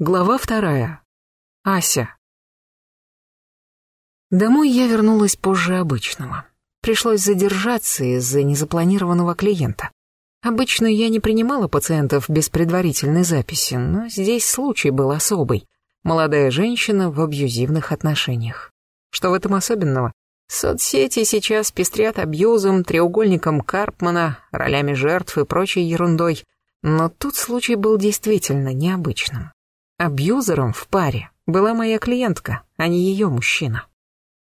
Глава вторая. Ася. Домой я вернулась позже обычного. Пришлось задержаться из-за незапланированного клиента. Обычно я не принимала пациентов без предварительной записи, но здесь случай был особый. Молодая женщина в абьюзивных отношениях. Что в этом особенного? Соцсети сейчас пестрят абьюзом, треугольником Карпмана, ролями жертв и прочей ерундой. Но тут случай был действительно необычным. Абьюзером в паре была моя клиентка, а не ее мужчина.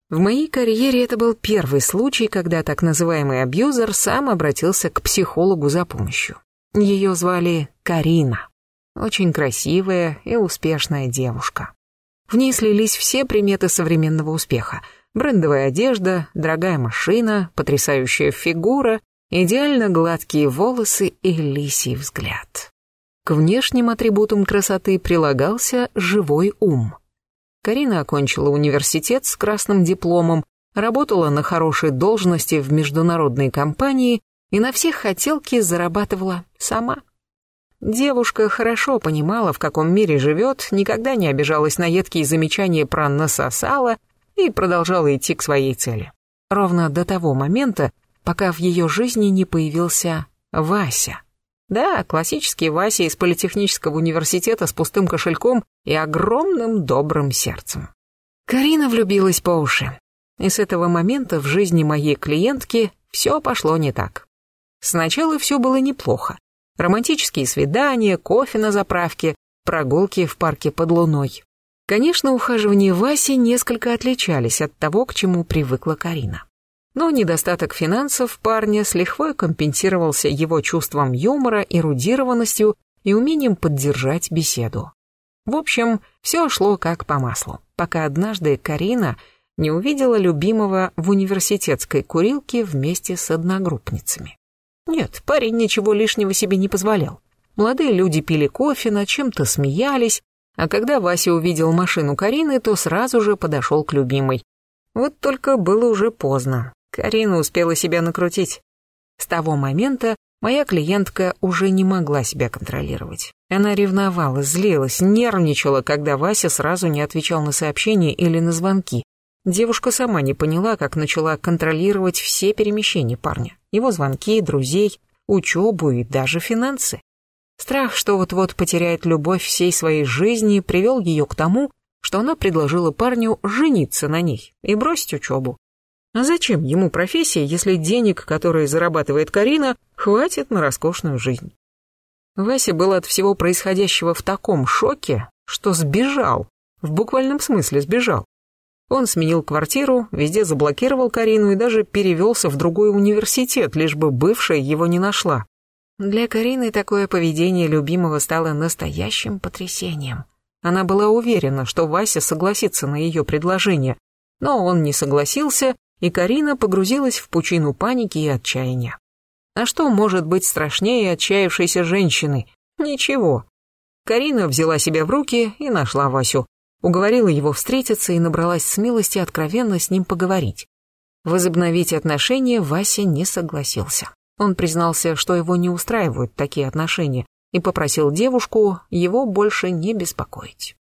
В моей карьере это был первый случай, когда так называемый абьюзер сам обратился к психологу за помощью. Ее звали Карина. Очень красивая и успешная девушка. В ней слились все приметы современного успеха. Брендовая одежда, дорогая машина, потрясающая фигура, идеально гладкие волосы и лисий взгляд. К внешним атрибутам красоты прилагался живой ум. Карина окончила университет с красным дипломом, работала на хорошей должности в международной компании и на всех хотелки зарабатывала сама. Девушка хорошо понимала, в каком мире живет, никогда не обижалась на едкие замечания про «насосала» и продолжала идти к своей цели. Ровно до того момента, пока в ее жизни не появился Вася. Да, классический Вася из политехнического университета с пустым кошельком и огромным добрым сердцем. Карина влюбилась по уши. И с этого момента в жизни моей клиентки все пошло не так. Сначала все было неплохо. Романтические свидания, кофе на заправке, прогулки в парке под луной. Конечно, ухаживания Васи несколько отличались от того, к чему привыкла Карина но недостаток финансов парня с лихвой компенсировался его чувством юмора, эрудированностью и умением поддержать беседу. В общем, все шло как по маслу, пока однажды Карина не увидела любимого в университетской курилке вместе с одногруппницами. Нет, парень ничего лишнего себе не позволял. Молодые люди пили кофе, над чем-то смеялись, а когда Вася увидел машину Карины, то сразу же подошел к любимой. Вот только было уже поздно. Карина успела себя накрутить. С того момента моя клиентка уже не могла себя контролировать. Она ревновала, злилась, нервничала, когда Вася сразу не отвечал на сообщения или на звонки. Девушка сама не поняла, как начала контролировать все перемещения парня, его звонки, друзей, учебу и даже финансы. Страх, что вот-вот потеряет любовь всей своей жизни, привел ее к тому, что она предложила парню жениться на ней и бросить учебу. А зачем ему профессия, если денег, которые зарабатывает Карина, хватит на роскошную жизнь? Вася был от всего происходящего в таком шоке, что сбежал, в буквальном смысле сбежал. Он сменил квартиру, везде заблокировал Карину и даже перевелся в другой университет, лишь бы бывшая его не нашла. Для Карины такое поведение любимого стало настоящим потрясением. Она была уверена, что Вася согласится на ее предложение, но он не согласился и Карина погрузилась в пучину паники и отчаяния. А что может быть страшнее отчаявшейся женщины? Ничего. Карина взяла себя в руки и нашла Васю. Уговорила его встретиться и набралась смелости откровенно с ним поговорить. Возобновить отношения Вася не согласился. Он признался, что его не устраивают такие отношения, и попросил девушку его больше не беспокоить.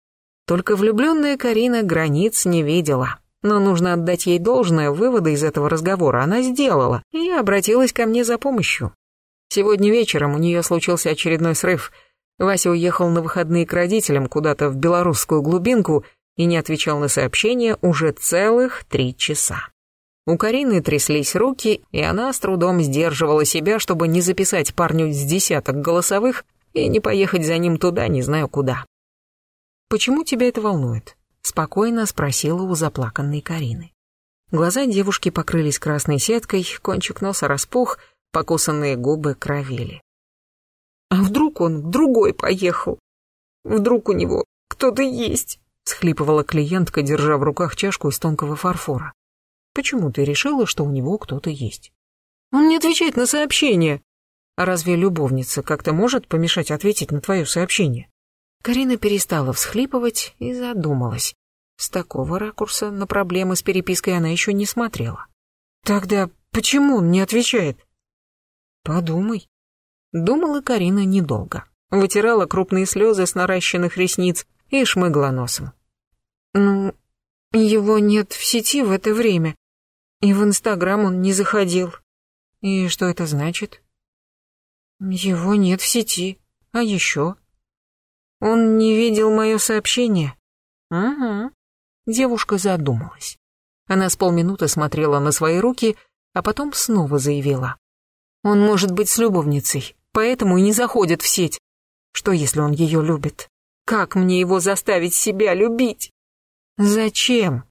Только влюбленная Карина границ не видела. Но нужно отдать ей должное, выводы из этого разговора она сделала и обратилась ко мне за помощью. Сегодня вечером у нее случился очередной срыв. Вася уехал на выходные к родителям куда-то в белорусскую глубинку и не отвечал на сообщения уже целых три часа. У Карины тряслись руки, и она с трудом сдерживала себя, чтобы не записать парню с десяток голосовых и не поехать за ним туда, не знаю куда. «Почему тебя это волнует?» Спокойно спросила у заплаканной Карины. Глаза девушки покрылись красной сеткой, кончик носа распух, покусанные губы кровили. «А вдруг он к другой поехал? Вдруг у него кто-то есть?» — схлипывала клиентка, держа в руках чашку из тонкого фарфора. «Почему ты решила, что у него кто-то есть?» «Он не отвечает на сообщение!» «А разве любовница как-то может помешать ответить на твое сообщение?» Карина перестала всхлипывать и задумалась. С такого ракурса на проблемы с перепиской она еще не смотрела. «Тогда почему он не отвечает?» «Подумай». Думала Карина недолго. Вытирала крупные слезы с наращенных ресниц и шмыгла носом. «Ну, его нет в сети в это время, и в Инстаграм он не заходил. И что это значит?» «Его нет в сети. А еще?» «Он не видел мое сообщение?» «Угу». Девушка задумалась. Она с полминуты смотрела на свои руки, а потом снова заявила. «Он может быть с любовницей, поэтому и не заходит в сеть. Что, если он ее любит? Как мне его заставить себя любить?» «Зачем?»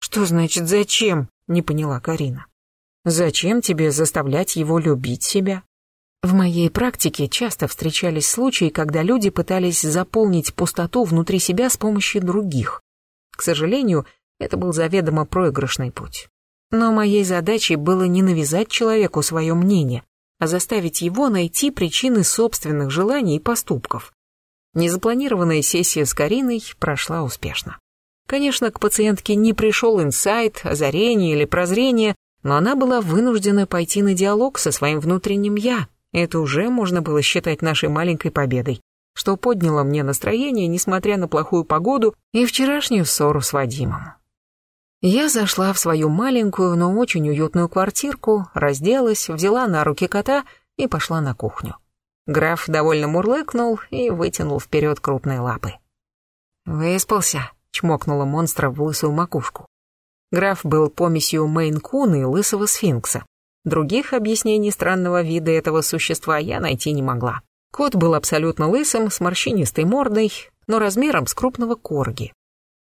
«Что значит «зачем»?» — не поняла Карина. «Зачем тебе заставлять его любить себя?» В моей практике часто встречались случаи, когда люди пытались заполнить пустоту внутри себя с помощью других. К сожалению, это был заведомо проигрышный путь. Но моей задачей было не навязать человеку свое мнение, а заставить его найти причины собственных желаний и поступков. Незапланированная сессия с Кариной прошла успешно. Конечно, к пациентке не пришел инсайт, озарение или прозрение, но она была вынуждена пойти на диалог со своим внутренним «я», это уже можно было считать нашей маленькой победой, что подняло мне настроение, несмотря на плохую погоду и вчерашнюю ссору с Вадимом. Я зашла в свою маленькую, но очень уютную квартирку, разделась, взяла на руки кота и пошла на кухню. Граф довольно мурлыкнул и вытянул вперед крупные лапы. «Выспался», — чмокнула монстра в лысую макушку. Граф был помесью Мейн-куна и лысого сфинкса, Других объяснений странного вида этого существа я найти не могла. Кот был абсолютно лысым, с морщинистой мордой, но размером с крупного корги.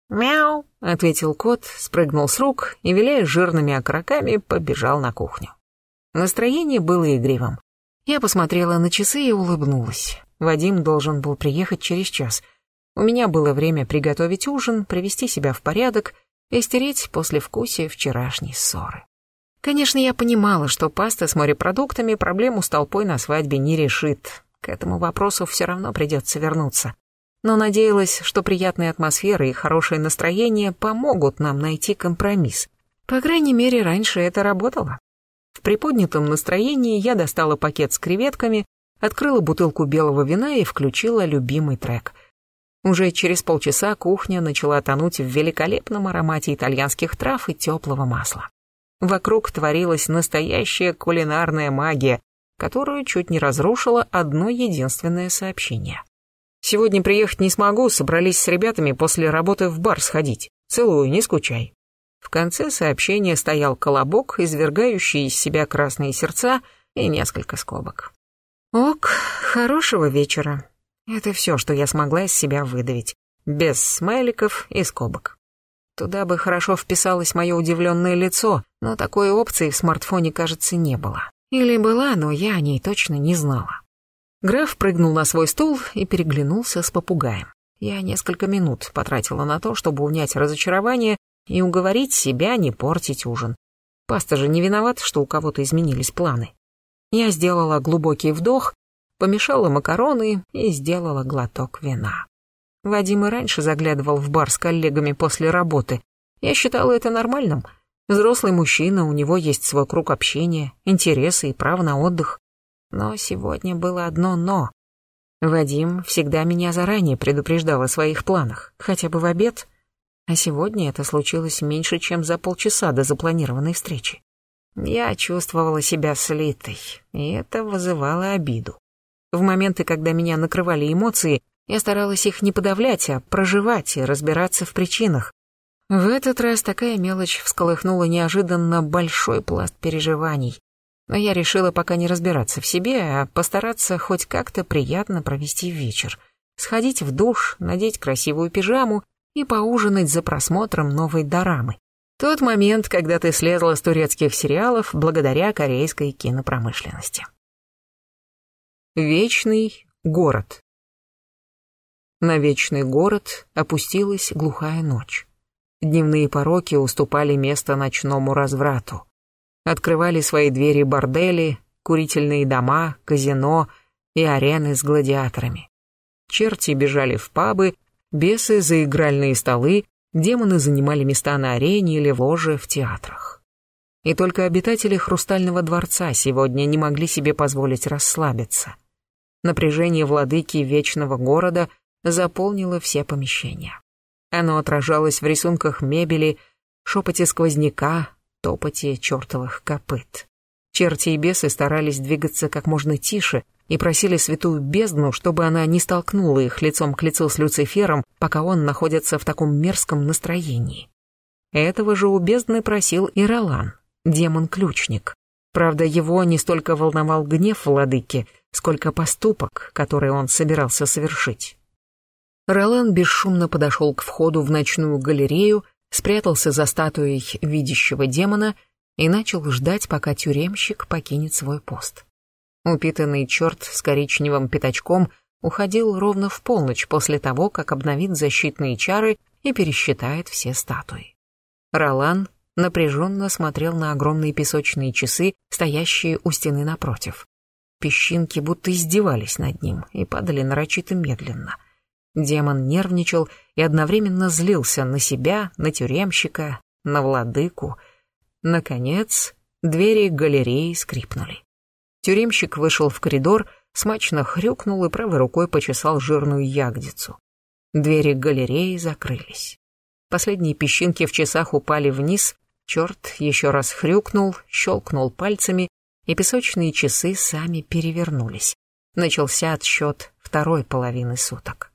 «Мяу», — ответил кот, спрыгнул с рук и, виляя жирными окороками, побежал на кухню. Настроение было игривым. Я посмотрела на часы и улыбнулась. Вадим должен был приехать через час. У меня было время приготовить ужин, привести себя в порядок и стереть послевкусие вчерашней ссоры. Конечно, я понимала, что паста с морепродуктами проблему с толпой на свадьбе не решит. К этому вопросу все равно придется вернуться. Но надеялась, что приятная атмосфера и хорошее настроение помогут нам найти компромисс. По крайней мере, раньше это работало. В приподнятом настроении я достала пакет с креветками, открыла бутылку белого вина и включила любимый трек. Уже через полчаса кухня начала тонуть в великолепном аромате итальянских трав и теплого масла. Вокруг творилась настоящая кулинарная магия, которую чуть не разрушило одно единственное сообщение. «Сегодня приехать не смогу, собрались с ребятами после работы в бар сходить. Целую, не скучай». В конце сообщения стоял колобок, извергающий из себя красные сердца и несколько скобок. «Ок, хорошего вечера». Это все, что я смогла из себя выдавить, без смайликов и скобок. Туда бы хорошо вписалось мое удивленное лицо, но такой опции в смартфоне, кажется, не было. Или была, но я о ней точно не знала. Граф прыгнул на свой стул и переглянулся с попугаем. Я несколько минут потратила на то, чтобы унять разочарование и уговорить себя не портить ужин. Паста же не виноват, что у кого-то изменились планы. Я сделала глубокий вдох, помешала макароны и сделала глоток вина. Вадим и раньше заглядывал в бар с коллегами после работы. Я считала это нормальным. Взрослый мужчина, у него есть свой круг общения, интересы и право на отдых. Но сегодня было одно «но». Вадим всегда меня заранее предупреждал о своих планах, хотя бы в обед. А сегодня это случилось меньше, чем за полчаса до запланированной встречи. Я чувствовала себя слитой, и это вызывало обиду. В моменты, когда меня накрывали эмоции, я старалась их не подавлять, а проживать и разбираться в причинах. В этот раз такая мелочь всколыхнула неожиданно большой пласт переживаний. Но я решила пока не разбираться в себе, а постараться хоть как-то приятно провести вечер. Сходить в душ, надеть красивую пижаму и поужинать за просмотром новой дорамы. Тот момент, когда ты слезла с турецких сериалов благодаря корейской кинопромышленности. Вечный город. На вечный город опустилась глухая ночь. Дневные пороки уступали место ночному разврату. Открывали свои двери бордели, курительные дома, казино и арены с гладиаторами. Черти бежали в пабы, бесы за игральные столы, демоны занимали места на арене или ложе в театрах. И только обитатели Хрустального дворца сегодня не могли себе позволить расслабиться. Напряжение владыки Вечного города заполнило все помещения. Оно отражалось в рисунках мебели, шепоте сквозняка, топоте чертовых копыт. Черти и бесы старались двигаться как можно тише и просили святую бездну, чтобы она не столкнула их лицом к лицу с Люцифером, пока он находится в таком мерзком настроении. Этого же у бездны просил и Ролан, демон-ключник. Правда, его не столько волновал гнев владыки, сколько поступок, который он собирался совершить. Ролан бесшумно подошел к входу в ночную галерею, спрятался за статуей видящего демона и начал ждать, пока тюремщик покинет свой пост. Упитанный черт с коричневым пятачком уходил ровно в полночь после того, как обновит защитные чары и пересчитает все статуи. Ролан напряженно смотрел на огромные песочные часы, стоящие у стены напротив. Песчинки будто издевались над ним и падали нарочито медленно. Демон нервничал и одновременно злился на себя, на тюремщика, на владыку. Наконец, двери галереи скрипнули. Тюремщик вышел в коридор, смачно хрюкнул и правой рукой почесал жирную ягодицу. Двери галереи закрылись. Последние песчинки в часах упали вниз, черт еще раз хрюкнул, щелкнул пальцами, и песочные часы сами перевернулись. Начался отсчет второй половины суток.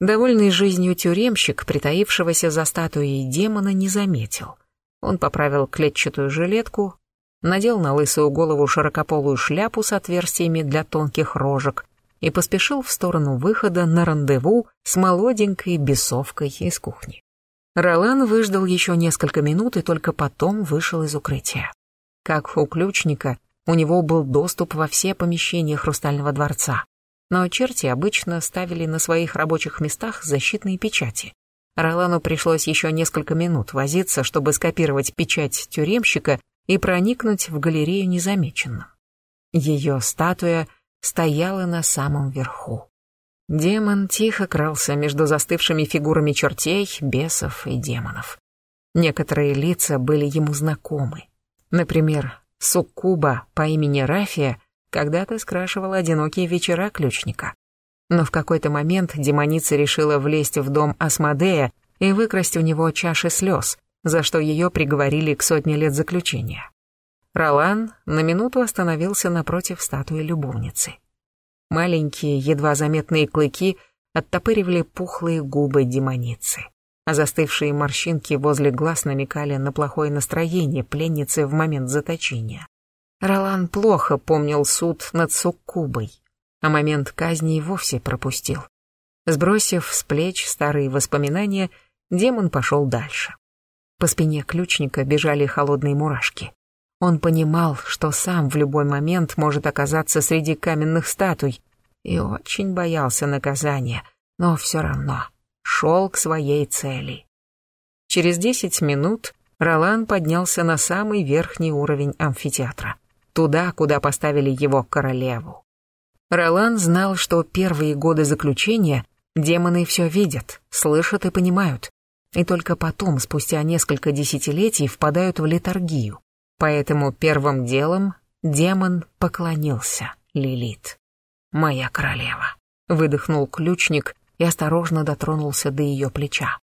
Довольный жизнью тюремщик, притаившегося за статуей демона, не заметил. Он поправил клетчатую жилетку, надел на лысую голову широкополую шляпу с отверстиями для тонких рожек и поспешил в сторону выхода на рандеву с молоденькой бесовкой из кухни. Ролан выждал еще несколько минут и только потом вышел из укрытия. Как у ключника, у него был доступ во все помещения Хрустального дворца но черти обычно ставили на своих рабочих местах защитные печати. Ролану пришлось еще несколько минут возиться, чтобы скопировать печать тюремщика и проникнуть в галерею незамеченным. Ее статуя стояла на самом верху. Демон тихо крался между застывшими фигурами чертей, бесов и демонов. Некоторые лица были ему знакомы. Например, суккуба по имени Рафия когда-то скрашивала одинокие вечера ключника. Но в какой-то момент демоница решила влезть в дом Асмодея и выкрасть у него чаши слез, за что ее приговорили к сотне лет заключения. Ролан на минуту остановился напротив статуи любовницы. Маленькие, едва заметные клыки оттопыривали пухлые губы демоницы, а застывшие морщинки возле глаз намекали на плохое настроение пленницы в момент заточения. Ролан плохо помнил суд над Суккубой, а момент казни и вовсе пропустил. Сбросив с плеч старые воспоминания, демон пошел дальше. По спине ключника бежали холодные мурашки. Он понимал, что сам в любой момент может оказаться среди каменных статуй, и очень боялся наказания, но все равно шел к своей цели. Через десять минут Ролан поднялся на самый верхний уровень амфитеатра туда, куда поставили его королеву. Ролан знал, что первые годы заключения демоны все видят, слышат и понимают, и только потом, спустя несколько десятилетий, впадают в летаргию. Поэтому первым делом демон поклонился Лилит. «Моя королева», — выдохнул ключник и осторожно дотронулся до ее плеча.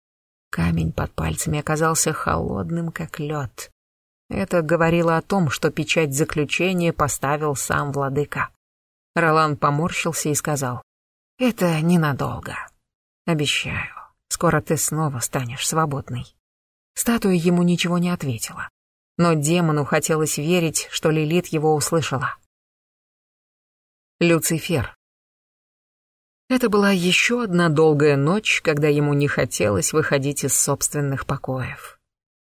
Камень под пальцами оказался холодным, как лед. Это говорило о том, что печать заключения поставил сам владыка. Ролан поморщился и сказал, «Это ненадолго. Обещаю, скоро ты снова станешь свободной». Статуя ему ничего не ответила, но демону хотелось верить, что Лилит его услышала. Люцифер. Это была еще одна долгая ночь, когда ему не хотелось выходить из собственных покоев.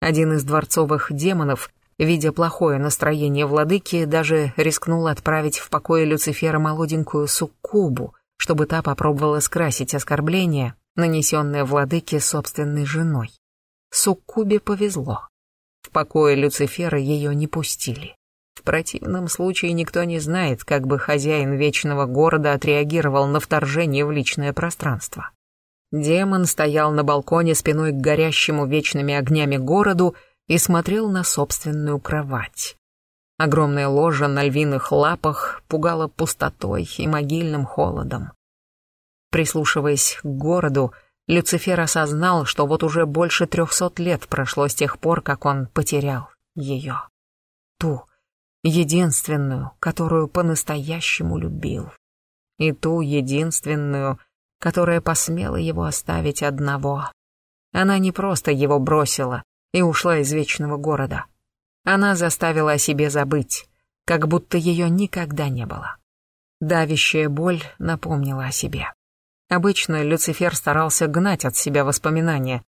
Один из дворцовых демонов, видя плохое настроение владыки, даже рискнул отправить в покое Люцифера молоденькую суккубу, чтобы та попробовала скрасить оскорбление, нанесенное владыке собственной женой. Суккубе повезло. В покое Люцифера ее не пустили. В противном случае никто не знает, как бы хозяин вечного города отреагировал на вторжение в личное пространство. Демон стоял на балконе спиной к горящему вечными огнями городу и смотрел на собственную кровать. Огромная ложа на львиных лапах пугала пустотой и могильным холодом. Прислушиваясь к городу, Люцифер осознал, что вот уже больше трехсот лет прошло с тех пор, как он потерял ее. Ту, единственную, которую по-настоящему любил. И ту единственную, которая посмела его оставить одного. Она не просто его бросила и ушла из вечного города. Она заставила о себе забыть, как будто ее никогда не было. Давящая боль напомнила о себе. Обычно Люцифер старался гнать от себя воспоминания.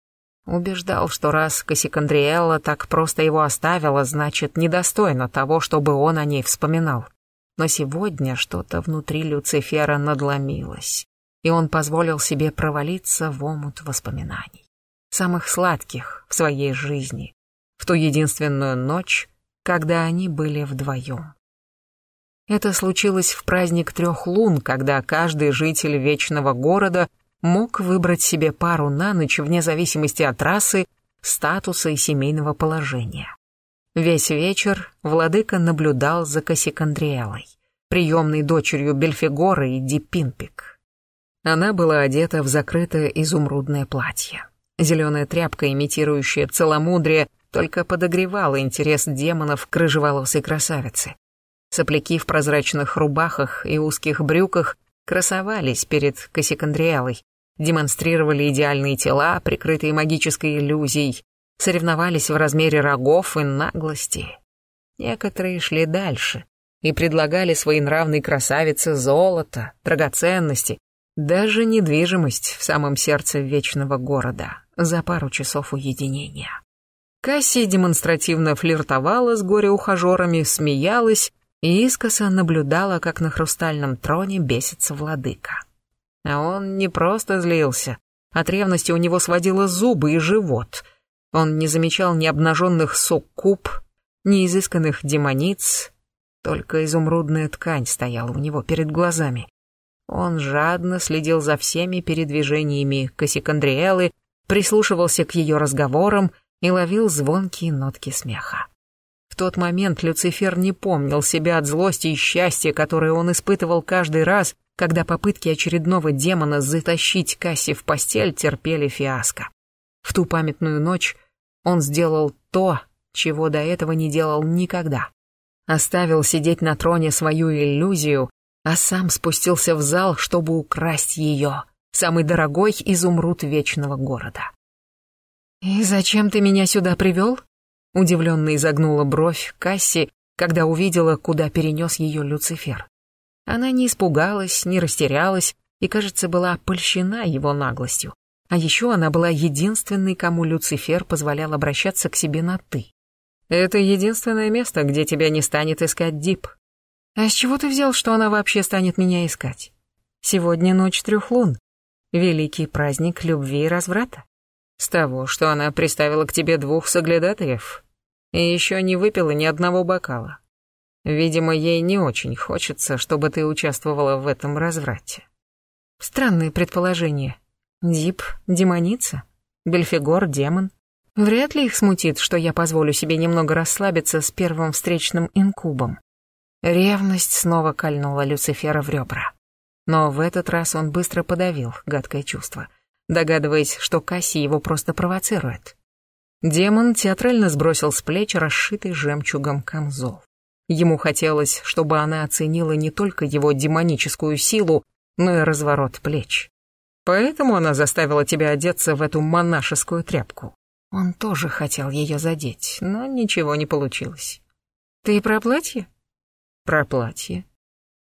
Убеждал, что раз Кассикандриэлла так просто его оставила, значит, недостойно того, чтобы он о ней вспоминал. Но сегодня что-то внутри Люцифера надломилось, и он позволил себе провалиться в омут воспоминаний. Самых сладких в своей жизни, в ту единственную ночь, когда они были вдвоем. Это случилось в праздник трех лун, когда каждый житель Вечного Города мог выбрать себе пару на ночь вне зависимости от расы, статуса и семейного положения. Весь вечер владыка наблюдал за Кассикандриэлой, приемной дочерью Бельфигора и Дипинпик. Она была одета в закрытое изумрудное платье. Зеленая тряпка, имитирующая целомудрие, только подогревала интерес демонов к рыжеволосой красавице. Сопляки в прозрачных рубахах и узких брюках красовались перед Кассикандриалой, демонстрировали идеальные тела, прикрытые магической иллюзией, соревновались в размере рогов и наглости. Некоторые шли дальше и предлагали своей нравной красавице золото, драгоценности, даже недвижимость в самом сердце вечного города за пару часов уединения. Касси демонстративно флиртовала с горе-ухажерами, смеялась и искоса наблюдала, как на хрустальном троне бесится владыка. А он не просто злился. От ревности у него сводило зубы и живот. Он не замечал ни обнаженных суккуб, ни изысканных демониц, только изумрудная ткань стояла у него перед глазами. Он жадно следил за всеми передвижениями Кассикандриэлы, прислушивался к ее разговорам и ловил звонкие нотки смеха. В тот момент Люцифер не помнил себя от злости и счастья, которое он испытывал каждый раз, когда попытки очередного демона затащить Касси в постель терпели фиаско. В ту памятную ночь он сделал то, чего до этого не делал никогда. Оставил сидеть на троне свою иллюзию, а сам спустился в зал, чтобы украсть ее, самый дорогой изумруд вечного города. «И зачем ты меня сюда привел?» Удивленно изогнула бровь Касси, когда увидела, куда перенес ее Люцифер. Она не испугалась, не растерялась и, кажется, была польщена его наглостью. А еще она была единственной, кому Люцифер позволял обращаться к себе на «ты». «Это единственное место, где тебя не станет искать Дип». «А с чего ты взял, что она вообще станет меня искать? Сегодня ночь трех лун. Великий праздник любви и разврата. С того, что она приставила к тебе двух соглядатаев и еще не выпила ни одного бокала. Видимо, ей не очень хочется, чтобы ты участвовала в этом разврате. Странные предположения. Дип — демоница, Бельфигор — демон. Вряд ли их смутит, что я позволю себе немного расслабиться с первым встречным инкубом. Ревность снова кольнула Люцифера в ребра. Но в этот раз он быстро подавил гадкое чувство — догадываясь, что Касси его просто провоцирует. Демон театрально сбросил с плеч расшитый жемчугом камзол. Ему хотелось, чтобы она оценила не только его демоническую силу, но и разворот плеч. Поэтому она заставила тебя одеться в эту монашескую тряпку. Он тоже хотел ее задеть, но ничего не получилось. Ты про платье? Про платье.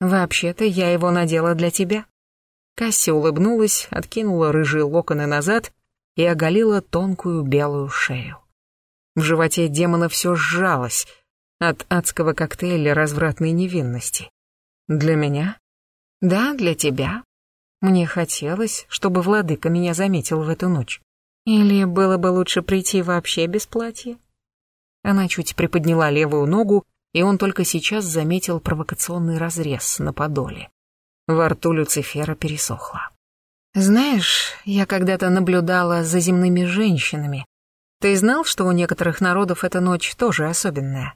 Вообще-то я его надела для тебя. Касси улыбнулась, откинула рыжие локоны назад и оголила тонкую белую шею. В животе демона все сжалось от адского коктейля развратной невинности. Для меня? Да, для тебя. Мне хотелось, чтобы владыка меня заметил в эту ночь. Или было бы лучше прийти вообще без платья? Она чуть приподняла левую ногу, и он только сейчас заметил провокационный разрез на подоле. Во рту Люцифера пересохло. «Знаешь, я когда-то наблюдала за земными женщинами. Ты знал, что у некоторых народов эта ночь тоже особенная?»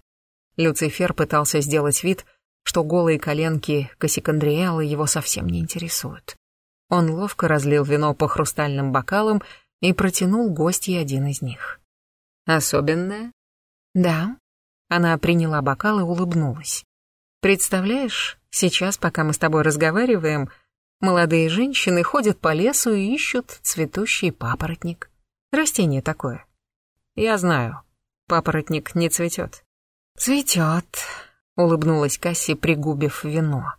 Люцифер пытался сделать вид, что голые коленки Кассикандриэлы его совсем не интересуют. Он ловко разлил вино по хрустальным бокалам и протянул гостье один из них. «Особенное?» «Да». Она приняла бокал и улыбнулась. «Представляешь, сейчас, пока мы с тобой разговариваем, молодые женщины ходят по лесу и ищут цветущий папоротник. Растение такое. Я знаю, папоротник не цветет». «Цветет», — улыбнулась Касси, пригубив вино.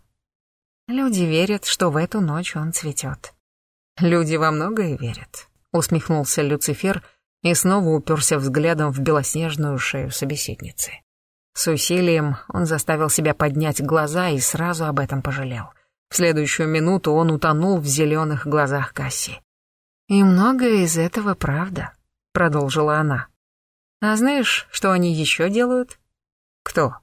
Люди верят, что в эту ночь он цветет. Люди во многое верят, усмехнулся Люцифер и снова уперся взглядом в белоснежную шею собеседницы. С усилием он заставил себя поднять глаза и сразу об этом пожалел. В следующую минуту он утонул в зеленых глазах Касси. «И многое из этого правда», — продолжила она. «А знаешь, что они еще делают?» «Кто?»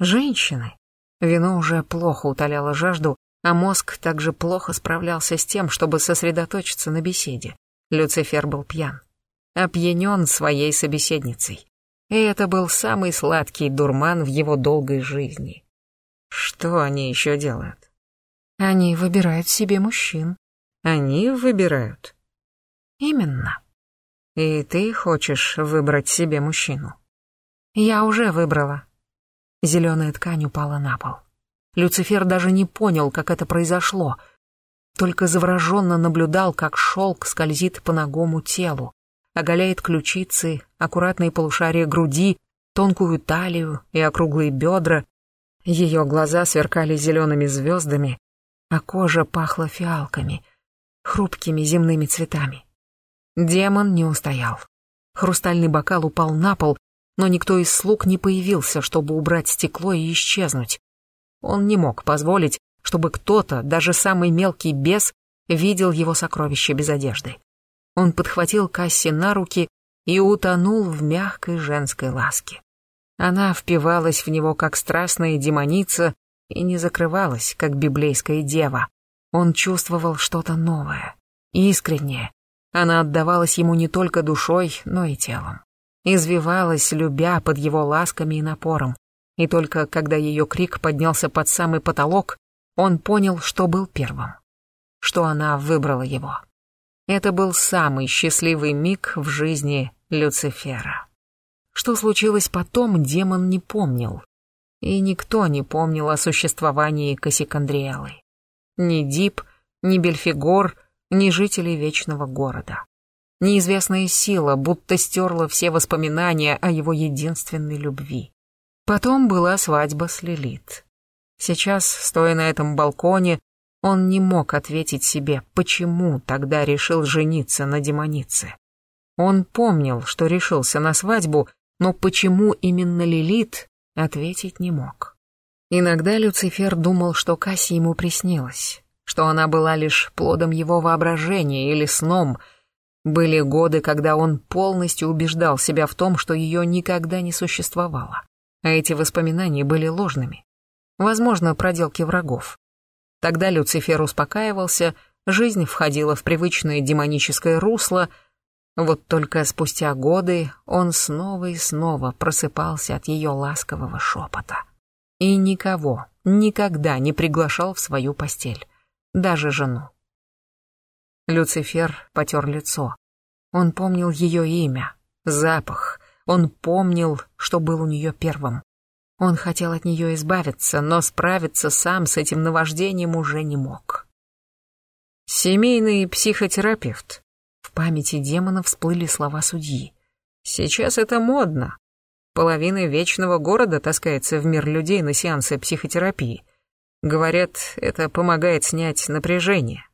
«Женщины. Вино уже плохо утоляло жажду, а мозг также плохо справлялся с тем, чтобы сосредоточиться на беседе. Люцифер был пьян, опьянен своей собеседницей. И это был самый сладкий дурман в его долгой жизни. Что они еще делают? Они выбирают себе мужчин. Они выбирают? Именно. И ты хочешь выбрать себе мужчину? Я уже выбрала. Зеленая ткань упала на пол. Люцифер даже не понял, как это произошло, только завороженно наблюдал, как шелк скользит по ногому телу, оголяет ключицы, аккуратные полушария груди, тонкую талию и округлые бедра. Ее глаза сверкали зелеными звездами, а кожа пахла фиалками, хрупкими земными цветами. Демон не устоял. Хрустальный бокал упал на пол, но никто из слуг не появился, чтобы убрать стекло и исчезнуть. Он не мог позволить, чтобы кто-то, даже самый мелкий бес, видел его сокровище без одежды. Он подхватил Касси на руки и утонул в мягкой женской ласке. Она впивалась в него, как страстная демоница, и не закрывалась, как библейская дева. Он чувствовал что-то новое, искреннее. Она отдавалась ему не только душой, но и телом извивалась, любя под его ласками и напором. И только когда ее крик поднялся под самый потолок, он понял, что был первым, что она выбрала его. Это был самый счастливый миг в жизни Люцифера. Что случилось потом, демон не помнил. И никто не помнил о существовании Кассикандриэлы. Ни Дип, ни Бельфигор, ни жители Вечного Города. Неизвестная сила будто стерла все воспоминания о его единственной любви. Потом была свадьба с Лилит. Сейчас, стоя на этом балконе, он не мог ответить себе, почему тогда решил жениться на демонице. Он помнил, что решился на свадьбу, но почему именно Лилит, ответить не мог. Иногда Люцифер думал, что Касси ему приснилась, что она была лишь плодом его воображения или сном — были годы, когда он полностью убеждал себя в том, что ее никогда не существовало. А эти воспоминания были ложными. Возможно, проделки врагов. Тогда Люцифер успокаивался, жизнь входила в привычное демоническое русло, вот только спустя годы он снова и снова просыпался от ее ласкового шепота. И никого, никогда не приглашал в свою постель, даже жену. Люцифер потер лицо. Он помнил ее имя, запах. Он помнил, что был у нее первым. Он хотел от нее избавиться, но справиться сам с этим наваждением уже не мог. «Семейный психотерапевт». В памяти демона всплыли слова судьи. «Сейчас это модно. Половина вечного города таскается в мир людей на сеансы психотерапии. Говорят, это помогает снять напряжение.